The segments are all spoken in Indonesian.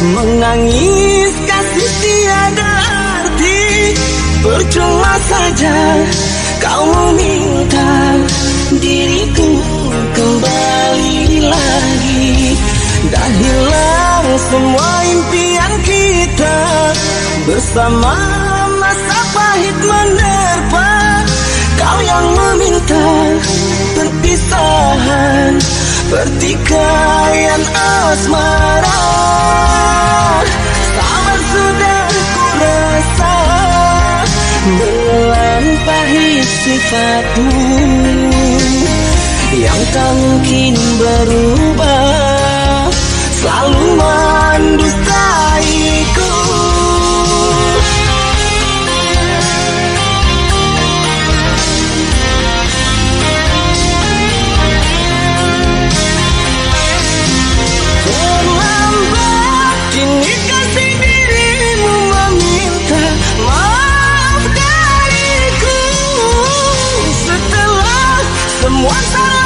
Menangis kasih tiada arti. Percuma saja kau meminta Diriku kembali lagi. Dah hilang semua impian kita Bersama. Masa pahit menerpa Kau yang meminta perpisahan. Pertikaian asmara sifatmu Yang tak mungkin berubah. Selalu Once I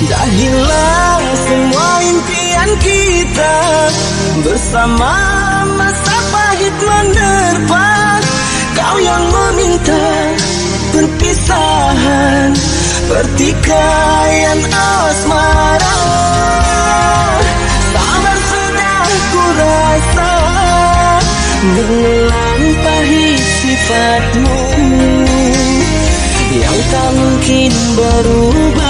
Dah hilang semua impian kita Bersama masa pahit menerpa Kau yang meminta perpisahan Pertikaian asmara. Sabar sudah ku rasa Melampaui sifatmu Yang tak mungkin berubah